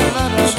la, la, la.